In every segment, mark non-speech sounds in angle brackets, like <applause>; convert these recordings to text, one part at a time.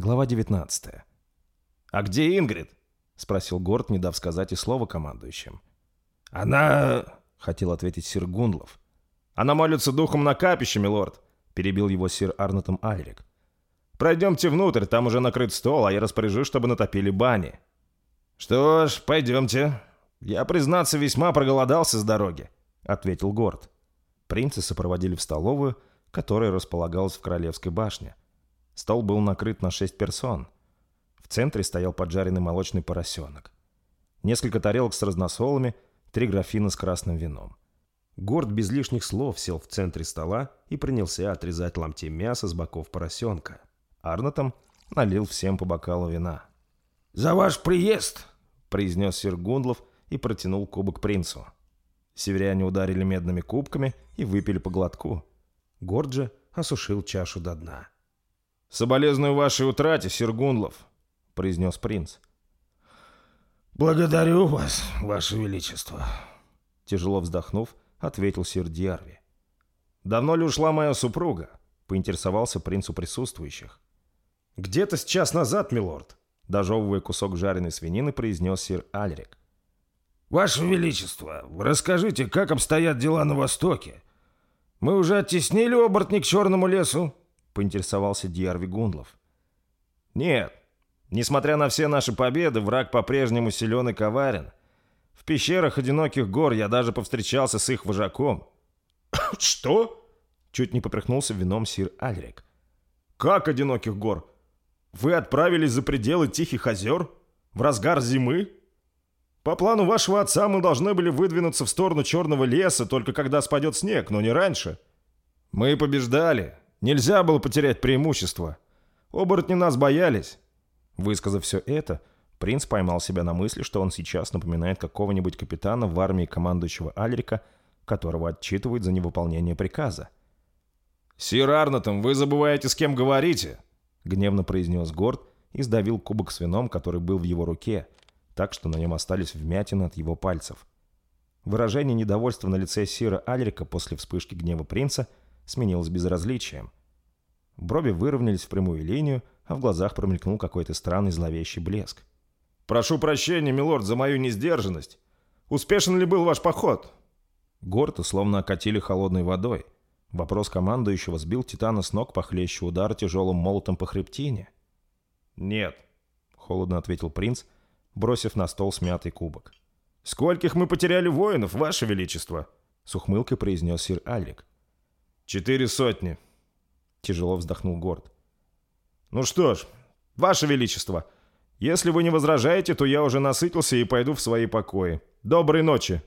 Глава 19. «А где Ингрид?» — спросил Горд, не дав сказать и слова командующим. «Она...» — хотел ответить сир Гундлов. «Она молится духом на капище, милорд», — перебил его сир Арнотом Альрик. «Пройдемте внутрь, там уже накрыт стол, а я распоряжусь, чтобы натопили бани». «Что ж, пойдемте. Я, признаться, весьма проголодался с дороги», — ответил Горд. Принцы сопроводили в столовую, которая располагалась в Королевской башне. Стол был накрыт на шесть персон. В центре стоял поджаренный молочный поросенок. Несколько тарелок с разносолами, три графина с красным вином. Горд без лишних слов сел в центре стола и принялся отрезать ломти мяса с боков поросенка. Арнотом налил всем по бокалу вина. «За ваш приезд!» — произнес сир Гундлов и протянул кубок принцу. Северяне ударили медными кубками и выпили по глотку. Горджи осушил чашу до дна. «Соболезную вашей утрате, сир Гундлов», — произнес принц. «Благодарю вас, ваше величество», — тяжело вздохнув, ответил сир Дьярви. «Давно ли ушла моя супруга?» — поинтересовался принц у присутствующих. «Где-то с час назад, милорд», — дожевывая кусок жареной свинины, произнес сир Альрик. «Ваше Величество, расскажите, как обстоят дела на Востоке? Мы уже оттеснили оборотник к Черному лесу?» Поинтересовался Дьярви Гундлов. «Нет. Несмотря на все наши победы, враг по-прежнему силен и коварен. В пещерах одиноких гор я даже повстречался с их вожаком». <coughs> «Что?» — чуть не поперхнулся вином сир Альрик. «Как одиноких гор? Вы отправились за пределы Тихих озер? В разгар зимы?» По плану вашего отца мы должны были выдвинуться в сторону Черного леса, только когда спадет снег, но не раньше. Мы побеждали, Нельзя было потерять преимущество. Оборотни нас боялись. Высказав все это, принц поймал себя на мысли, что он сейчас напоминает какого-нибудь капитана в армии командующего Альрика, которого отчитывают за невыполнение приказа. «Сир Арнотом, вы забываете, с кем говорите!» гневно произнес Горд и сдавил кубок с вином, который был в его руке, так что на нем остались вмятины от его пальцев. Выражение недовольства на лице Сира Альрика после вспышки гнева принца – сменилось безразличием. Брови выровнялись в прямую линию, а в глазах промелькнул какой-то странный зловещий блеск. «Прошу прощения, милорд, за мою несдержанность. Успешен ли был ваш поход?» Горта словно окатили холодной водой. Вопрос командующего сбил Титана с ног похлеще удара тяжелым молотом по хребтине. «Нет», — холодно ответил принц, бросив на стол смятый кубок. «Скольких мы потеряли воинов, ваше величество?» — с ухмылкой произнес сир Алик. «Четыре сотни», — тяжело вздохнул Горд. «Ну что ж, Ваше Величество, если вы не возражаете, то я уже насытился и пойду в свои покои. Доброй ночи.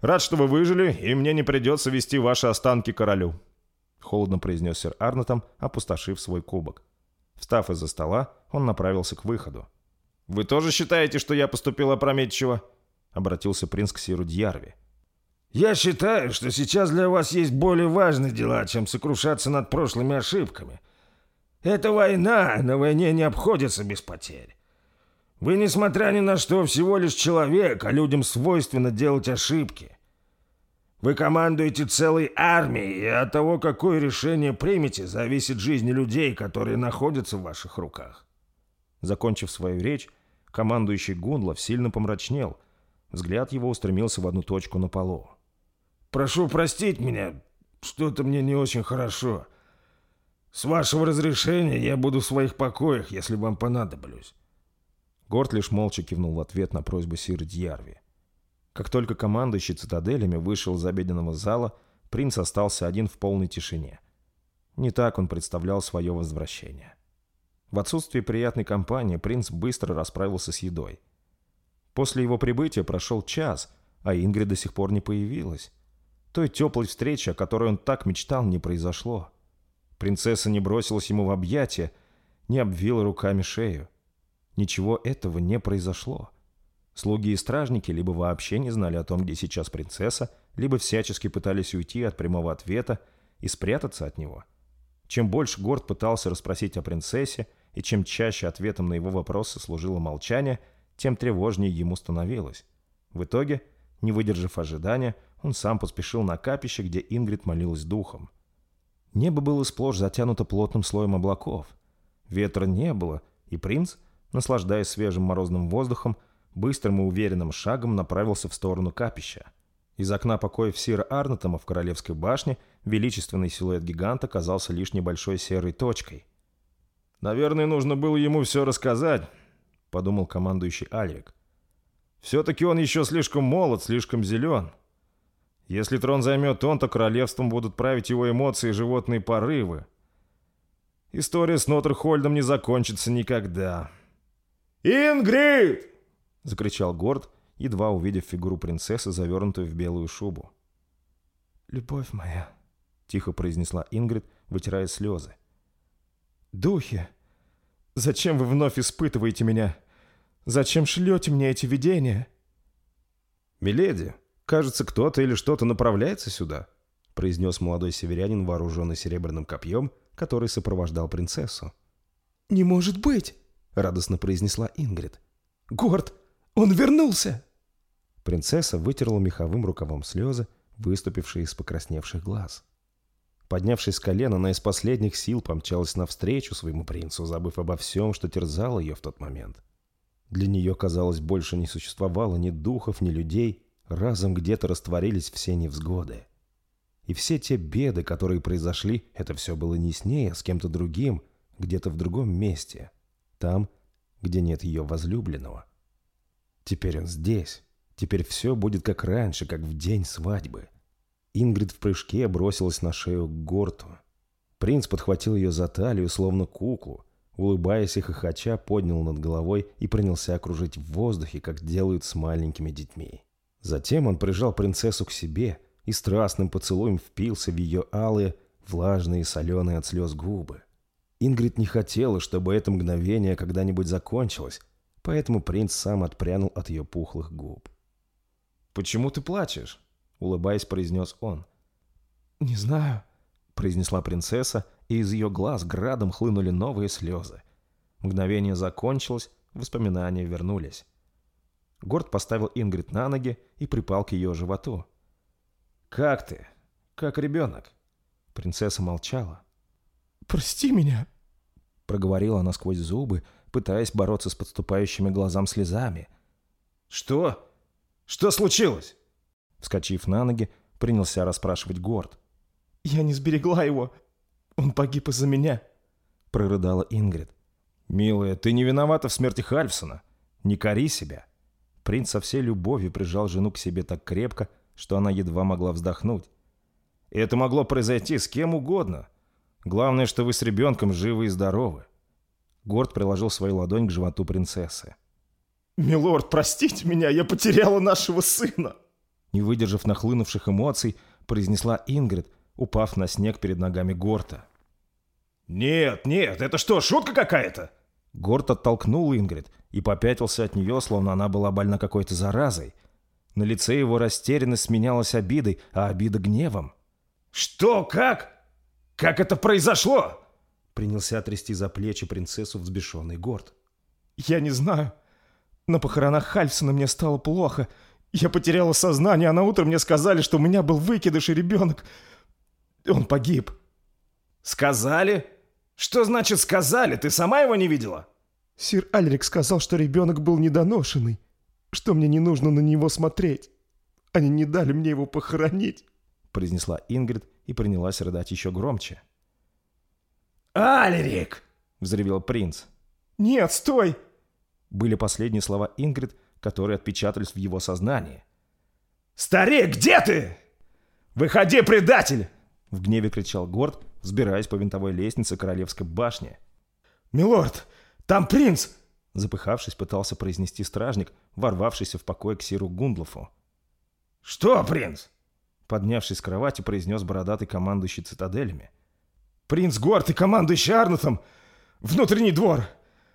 Рад, что вы выжили, и мне не придется вести ваши останки королю», — холодно произнес сэр Арнотом, опустошив свой кубок. Встав из-за стола, он направился к выходу. «Вы тоже считаете, что я поступил опрометчиво?» — обратился принц к Сиру Дьярви. Я считаю, что сейчас для вас есть более важные дела, чем сокрушаться над прошлыми ошибками. Это война, на войне не обходится без потерь. Вы, несмотря ни на что, всего лишь человек, а людям свойственно делать ошибки. Вы командуете целой армией, и от того, какое решение примете, зависит жизнь людей, которые находятся в ваших руках. Закончив свою речь, командующий Гундлов сильно помрачнел. Взгляд его устремился в одну точку на полу. Прошу простить меня, что-то мне не очень хорошо. С вашего разрешения я буду в своих покоях, если вам понадоблюсь». Горд лишь молча кивнул в ответ на просьбу Сиры Дьярви. Как только командующий цитаделями вышел из обеденного зала, принц остался один в полной тишине. Не так он представлял свое возвращение. В отсутствие приятной компании принц быстро расправился с едой. После его прибытия прошел час, а Ингрид до сих пор не появилась. Той теплой встречи, о которой он так мечтал, не произошло. Принцесса не бросилась ему в объятия, не обвила руками шею. Ничего этого не произошло. Слуги и стражники либо вообще не знали о том, где сейчас принцесса, либо всячески пытались уйти от прямого ответа и спрятаться от него. Чем больше Горд пытался расспросить о принцессе, и чем чаще ответом на его вопросы служило молчание, тем тревожнее ему становилось. В итоге, не выдержав ожидания, он сам поспешил на капище, где Ингрид молилась духом. Небо было сплошь затянуто плотным слоем облаков. Ветра не было, и принц, наслаждаясь свежим морозным воздухом, быстрым и уверенным шагом направился в сторону капища. Из окна покоев Сира Арнотома в Королевской башне величественный силуэт гиганта казался лишь небольшой серой точкой. «Наверное, нужно было ему все рассказать», — подумал командующий Альрик. «Все-таки он еще слишком молод, слишком зелен. Если трон займет он, то королевством будут править его эмоции и животные порывы. История с Нотр-Хольдом не закончится никогда». «Ингрид!» — закричал Горд, едва увидев фигуру принцессы, завернутую в белую шубу. «Любовь моя», — тихо произнесла Ингрид, вытирая слезы. «Духи, зачем вы вновь испытываете меня? Зачем шлете мне эти видения?» «Миледи, кажется, кто-то или что-то направляется сюда», — произнес молодой северянин, вооруженный серебряным копьем, который сопровождал принцессу. «Не может быть!» — радостно произнесла Ингрид. «Горд, он вернулся!» Принцесса вытерла меховым рукавом слезы, выступившие из покрасневших глаз. Поднявшись с колена, она из последних сил помчалась навстречу своему принцу, забыв обо всем, что терзало ее в тот момент. Для нее, казалось, больше не существовало ни духов, ни людей, разом где-то растворились все невзгоды. И все те беды, которые произошли, это все было не с ней, а с кем-то другим, где-то в другом месте, там, где нет ее возлюбленного. Теперь он здесь. Теперь все будет как раньше, как в день свадьбы. Ингрид в прыжке бросилась на шею к Горту. Принц подхватил ее за талию, словно куклу. Улыбаясь и хохоча, поднял над головой и принялся окружить в воздухе, как делают с маленькими детьми. Затем он прижал принцессу к себе и страстным поцелуем впился в ее алые, влажные соленые от слез губы. Ингрид не хотела, чтобы это мгновение когда-нибудь закончилось, поэтому принц сам отпрянул от ее пухлых губ. «Почему ты плачешь?» — улыбаясь, произнес он. «Не знаю», — произнесла принцесса, и из ее глаз градом хлынули новые слезы. Мгновение закончилось, воспоминания вернулись. Горд поставил Ингрид на ноги и припал к ее животу. «Как ты? Как ребенок?» Принцесса молчала. «Прости меня», — проговорила она сквозь зубы, пытаясь бороться с подступающими глазам слезами. «Что? Что случилось?» Вскочив на ноги, принялся расспрашивать Горд. «Я не сберегла его. Он погиб из-за меня», — прорыдала Ингрид. «Милая, ты не виновата в смерти Хальфсона. Не кори себя». Принц со всей любовью прижал жену к себе так крепко, что она едва могла вздохнуть. «Это могло произойти с кем угодно. Главное, что вы с ребенком живы и здоровы. Горд приложил свою ладонь к животу принцессы. «Милорд, простите меня, я потеряла нашего сына!» Не выдержав нахлынувших эмоций, произнесла Ингрид, упав на снег перед ногами Горта. «Нет, нет, это что, шутка какая-то?» Горт оттолкнул Ингрид и попятился от нее, словно она была больна какой-то заразой. На лице его растерянность сменялась обидой, а обида гневом. «Что? Как? Как это произошло?» Принялся трясти за плечи принцессу взбешенный Горд. «Я не знаю. На похоронах Хальфсона мне стало плохо. Я потеряла сознание, а на утро мне сказали, что у меня был выкидыш и ребенок. Он погиб». «Сказали? Что значит сказали? Ты сама его не видела?» Сир Альрик сказал, что ребенок был недоношенный, что мне не нужно на него смотреть. Они не дали мне его похоронить», — произнесла Ингрид и принялась рыдать еще громче. «Алерик!» — взревел принц. «Нет, стой!» Были последние слова Ингрид, которые отпечатались в его сознании. «Старик, где ты? Выходи, предатель!» В гневе кричал Горд, взбираясь по винтовой лестнице королевской башни. «Милорд, там принц!» Запыхавшись, пытался произнести стражник, ворвавшийся в покой к Сиру Гундлофу. «Что, принц?» Поднявшись с кровати, произнес бородатый командующий цитаделями. Принц Горд и командующий Арнотом. Внутренний двор.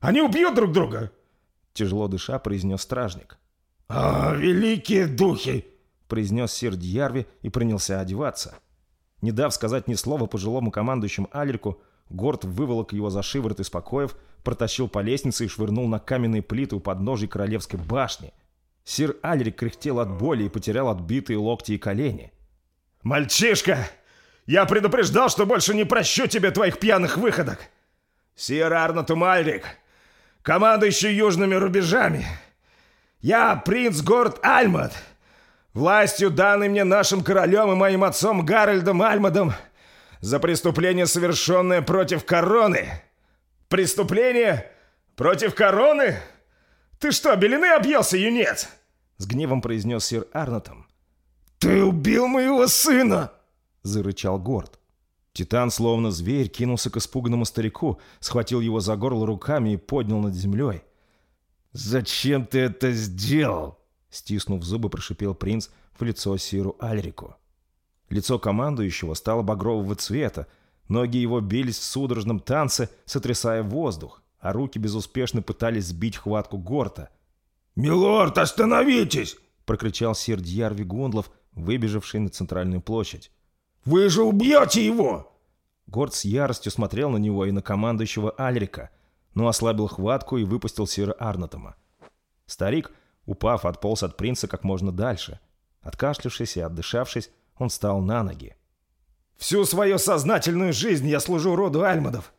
Они убьют друг друга!» Тяжело дыша, произнес стражник. «А, великие духи!» произнес сир Дьярви и принялся одеваться. Не дав сказать ни слова пожилому командующему Алику, Горд выволок его за шиворот из покоев, протащил по лестнице и швырнул на каменные плиты у подножия королевской башни. Сир Альрик кряхтел от боли и потерял отбитые локти и колени. «Мальчишка!» Я предупреждал, что больше не прощу тебе твоих пьяных выходок. Сир Арноту Мальрик, командующий южными рубежами. Я принц Горд Альмат, властью, данной мне нашим королем и моим отцом Гарольдом Альмадом, за преступление, совершенное против короны. Преступление против короны? Ты что, белины объелся, юнец? С гневом произнес сир Арнотом. «Ты убил моего сына!» — зарычал Горд. Титан, словно зверь, кинулся к испуганному старику, схватил его за горло руками и поднял над землей. «Зачем ты это сделал?» Стиснув зубы, прошипел принц в лицо Сиру Альрику. Лицо командующего стало багрового цвета, ноги его бились в судорожном танце, сотрясая воздух, а руки безуспешно пытались сбить хватку Горта. «Милорд, остановитесь!» — прокричал сир Дьярви Гундлов, выбежавший на центральную площадь. «Вы же убьете его!» Горд с яростью смотрел на него и на командующего Альрика, но ослабил хватку и выпустил сира Арнотома. Старик, упав, отполз от принца как можно дальше. Откашлившись и отдышавшись, он встал на ноги. «Всю свою сознательную жизнь я служу роду Альмадов.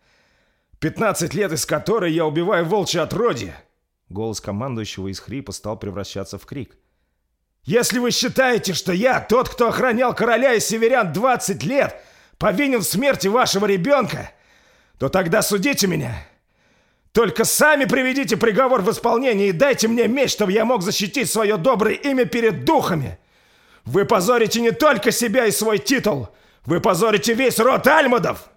Пятнадцать лет из которой я убиваю волчье отродье!» Голос командующего из хрипа стал превращаться в крик. Если вы считаете, что я, тот, кто охранял короля и северян 20 лет, повинен в смерти вашего ребенка, то тогда судите меня. Только сами приведите приговор в исполнение и дайте мне меч, чтобы я мог защитить свое доброе имя перед духами. Вы позорите не только себя и свой титул, вы позорите весь род Альмадов!»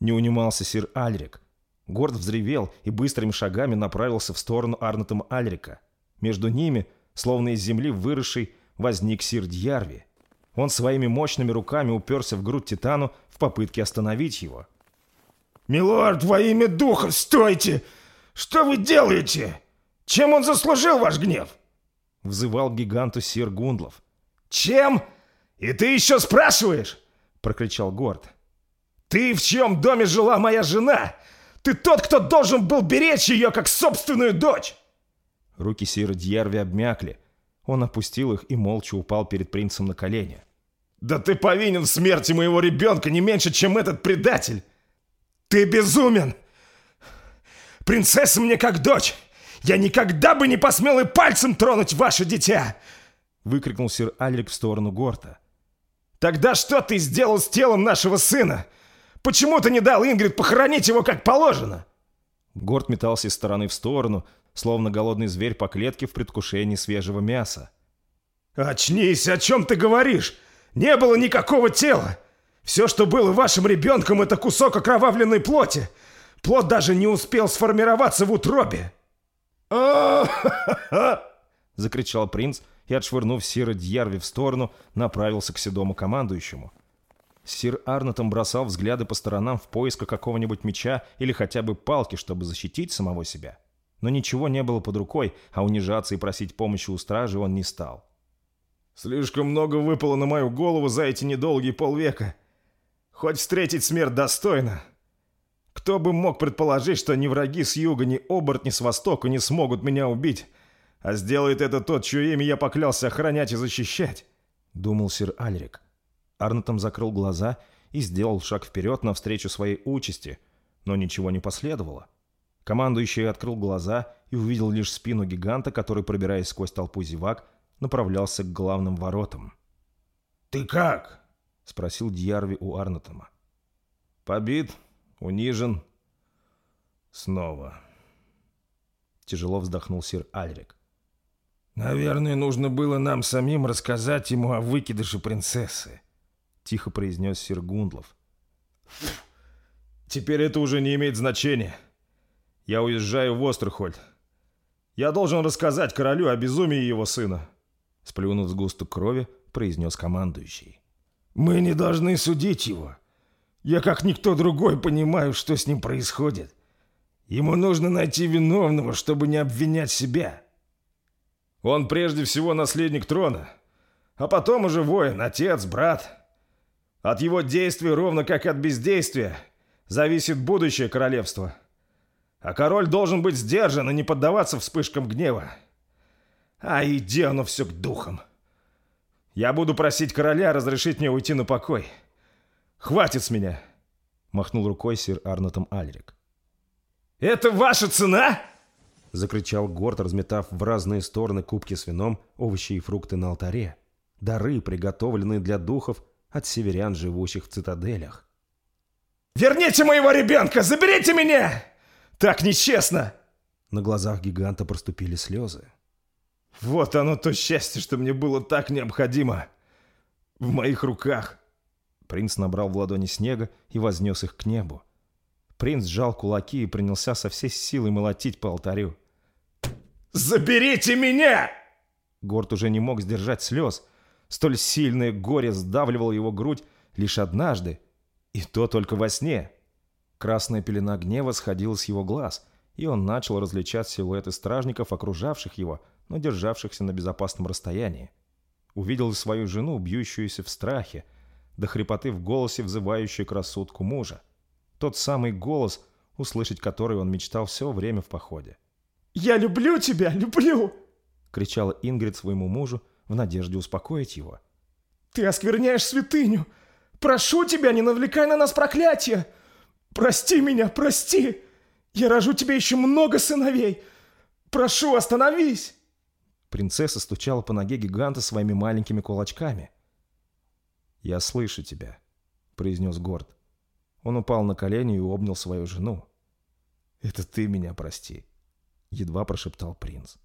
Не унимался сир Альрик. Горд взревел и быстрыми шагами направился в сторону Арнотом Альрика. Между ними – Словно из земли выросший, возник Сир Дьярви. Он своими мощными руками уперся в грудь Титану в попытке остановить его. «Милорд, во имя духов, стойте! Что вы делаете? Чем он заслужил ваш гнев?» Взывал гиганту Сир Гундлов. «Чем? И ты еще спрашиваешь?» Прокричал Горд. «Ты в чьем доме жила моя жена? Ты тот, кто должен был беречь ее, как собственную дочь!» Руки Сира Дьярви обмякли. Он опустил их и молча упал перед принцем на колени. «Да ты повинен в смерти моего ребенка не меньше, чем этот предатель! Ты безумен! Принцесса мне как дочь! Я никогда бы не посмел и пальцем тронуть ваше дитя!» Выкрикнул сир Альрик в сторону Горта. «Тогда что ты сделал с телом нашего сына? Почему ты не дал Ингрид похоронить его как положено?» Горд метался из стороны в сторону, словно голодный зверь по клетке в предвкушении свежего мяса. «Очнись, о чем ты говоришь? Не было никакого тела! Все, что было вашим ребенком, это кусок окровавленной плоти! Плод даже не успел сформироваться в утробе!» <laughs> закричал принц и, отшвырнув Сира Дьярви в сторону, направился к седому командующему. Сир Арнотом бросал взгляды по сторонам в поисках какого-нибудь меча или хотя бы палки, чтобы защитить самого себя но ничего не было под рукой, а унижаться и просить помощи у стражи он не стал. «Слишком много выпало на мою голову за эти недолгие полвека. Хоть встретить смерть достойно. Кто бы мог предположить, что ни враги с юга, ни оборотни с востока не смогут меня убить, а сделает это тот, чье имя я поклялся охранять и защищать?» — думал сир Альрик. Арнотом закрыл глаза и сделал шаг вперед навстречу своей участи, но ничего не последовало. Командующий открыл глаза и увидел лишь спину гиганта, который, пробираясь сквозь толпу зевак, направлялся к главным воротам. «Ты как?» — спросил Дьярви у Арнотома. «Побит, унижен. Снова». Тяжело вздохнул сир Альрик. «Наверное, нужно было нам самим рассказать ему о выкидыше принцессы», — тихо произнес сир Гундлов. «Теперь это уже не имеет значения», я уезжаю в Остерхольд. Я должен рассказать королю о безумии его сына. Сплюнув с густу крови, произнес командующий. Мы не должны судить его. Я как никто другой понимаю, что с ним происходит. Ему нужно найти виновного, чтобы не обвинять себя. Он прежде всего наследник трона, а потом уже воин, отец, брат. От его действий, ровно как от бездействия, зависит будущее королевства. А король должен быть сдержан и не поддаваться вспышкам гнева. А иди оно все к духам. Я буду просить короля разрешить мне уйти на покой. Хватит с меня!» Махнул рукой сир Арнотом Альрик. Это ваша цена?» Закричал Горд, разметав в разные стороны кубки с вином, овощи и фрукты на алтаре. Дары, приготовленные для духов от северян, живущих в цитаделях. «Верните моего ребенка! Заберите меня! Так нечестно!» На глазах гиганта проступили слезы. «Вот оно то счастье, что мне было так необходимо! В моих руках!» Принц набрал в ладони снега и вознес их к небу. Принц сжал кулаки и принялся со всей силой молотить по алтарю. «Заберите меня!» Горд уже не мог сдержать слез. Столь сильное горе сдавливало его грудь лишь однажды, и то только во сне. Красная пелена гнева сходила с его глаз, и он начал различать силуэты стражников, окружавших его, но державшихся на безопасном расстоянии. Увидел свою жену, бьющуюся в страхе, до хрипоты в голосе, взывающую к рассудку мужа. Тот самый голос, услышать который он мечтал все время в походе. «Я люблю тебя, люблю!» — кричала Ингрид своему мужу в надежде успокоить его. «Ты оскверняешь святыню! Прошу тебя, не навлекай на нас проклятие! Прости меня, прости! Я рожу тебе еще много сыновей! Прошу, остановись!» Принцесса стучала по ноге гиганта своими маленькими кулачками. «Я слышу тебя», — произнес Горд. Он упал на колени и обнял свою жену. «Это ты меня прости», — едва прошептал принц.